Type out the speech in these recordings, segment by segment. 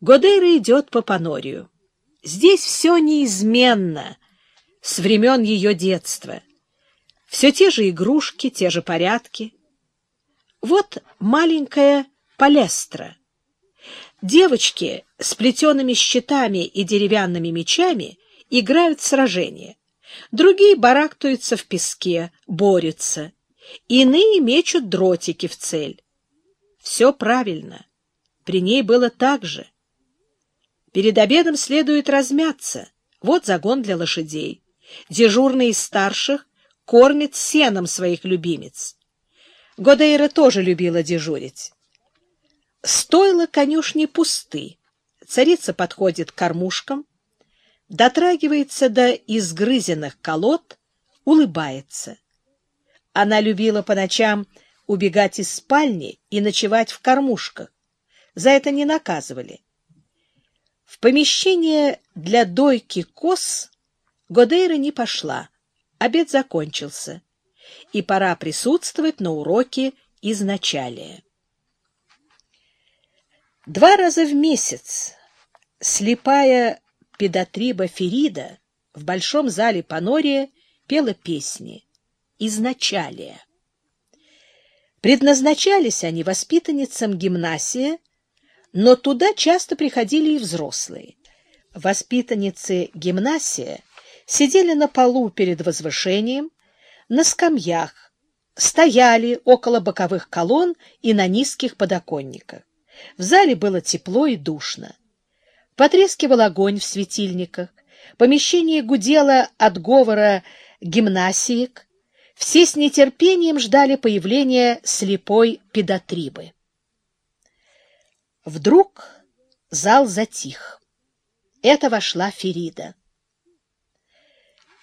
Годейра идет по Панорию. Здесь все неизменно с времен ее детства. Все те же игрушки, те же порядки. Вот маленькая палестра. Девочки с плетеными щитами и деревянными мечами играют в сражения. Другие барахтаются в песке, борются. Иные мечут дротики в цель. Все правильно. При ней было так же. Перед обедом следует размяться. Вот загон для лошадей. Дежурный из старших кормит сеном своих любимец. Годейра тоже любила дежурить. Стоило конюшни пусты. Царица подходит к кормушкам, дотрагивается до изгрызенных колод, улыбается. Она любила по ночам убегать из спальни и ночевать в кормушках. За это не наказывали. В помещение для дойки коз Годейра не пошла. Обед закончился, и пора присутствовать на уроке изначалия. Два раза в месяц слепая педатриба Ферида в большом зале Панория пела песни изначалия. Предназначались они воспитанницам гимнасия, но туда часто приходили и взрослые. Воспитанницы гимнасия сидели на полу перед возвышением, на скамьях, стояли около боковых колонн и на низких подоконниках. В зале было тепло и душно. Потрескивал огонь в светильниках, помещение гудело от говора гимнасиек, все с нетерпением ждали появления слепой педотрибы. Вдруг зал затих. Это вошла Ферида.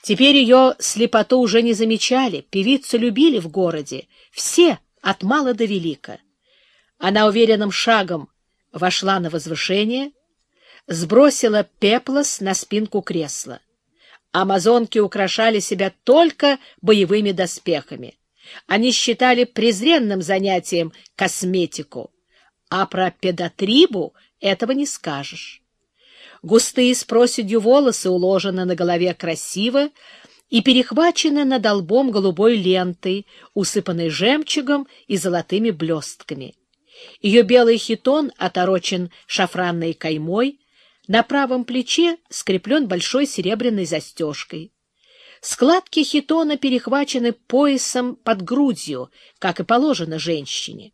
Теперь ее слепоту уже не замечали, певицу любили в городе, все, от мала до велика. Она уверенным шагом вошла на возвышение, сбросила пеплос на спинку кресла. Амазонки украшали себя только боевыми доспехами. Они считали презренным занятием косметику, а про педотрибу этого не скажешь. Густые с проседью волосы уложены на голове красиво и перехвачены над долбом голубой лентой, усыпанной жемчугом и золотыми блестками. Ее белый хитон оторочен шафранной каймой, на правом плече скреплен большой серебряной застежкой. Складки хитона перехвачены поясом под грудью, как и положено женщине.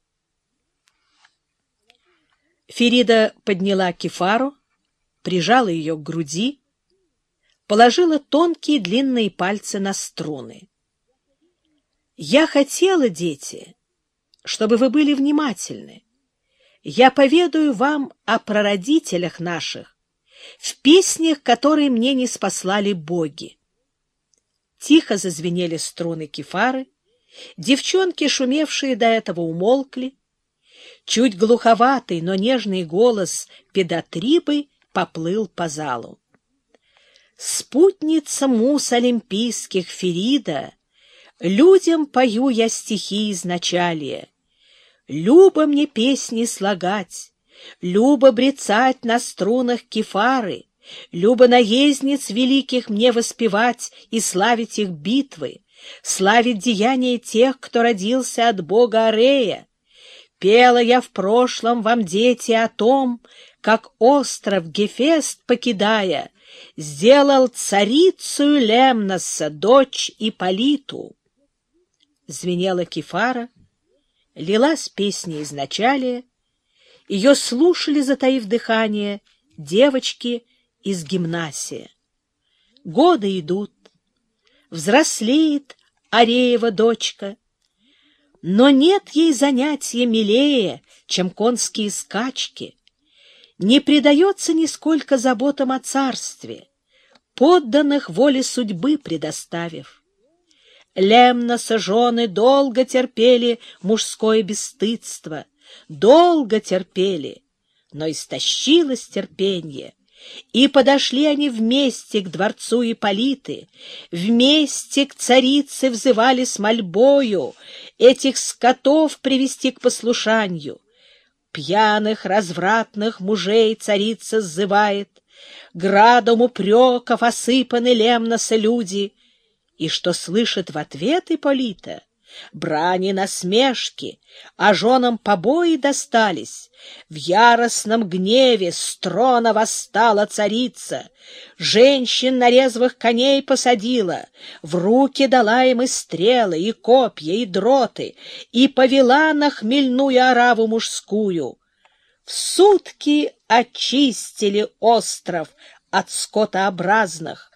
Ферида подняла кефару, прижала ее к груди, положила тонкие длинные пальцы на струны. «Я хотела, дети, чтобы вы были внимательны. Я поведаю вам о прародителях наших, в песнях, которые мне не спаслали боги. Тихо зазвенели струны кефары, девчонки, шумевшие до этого, умолкли. Чуть глуховатый, но нежный голос педотрибы поплыл по залу. Спутница мус олимпийских Ферида, Людям пою я стихи изначалия. Любо мне песни слагать, Любо брецать на струнах кефары, Любо наездниц великих мне воспевать И славить их битвы, Славить деяния тех, кто родился от бога Арея. Пела я в прошлом вам, дети, о том, Как остров Гефест, покидая, Сделал царицу Лемноса, дочь Иполиту. Звенела кефара, лилась песня изначалия, ее слушали, затаив дыхание, девочки из гимнасия. Годы идут, взрослеет Ареева дочка, но нет ей занятия милее, чем конские скачки. Не предается нисколько заботам о царстве, подданных воле судьбы предоставив. Лемноса жены долго терпели мужское бесстыдство — долго терпели, но истощилось терпение, и подошли они вместе к дворцу Ипполиты, вместе к царице взывали с мольбою этих скотов привести к послушанию. Пьяных, развратных мужей царица сзывает, Градом упреков осыпаны лемноса люди, И что слышит в ответ Ипполита? Брани насмешки, а женам побои достались. В яростном гневе с трона восстала царица, женщин на резвых коней посадила, в руки дала им и стрелы, и копья, и дроты, и повела на хмельную ораву мужскую. В сутки очистили остров от скотообразных,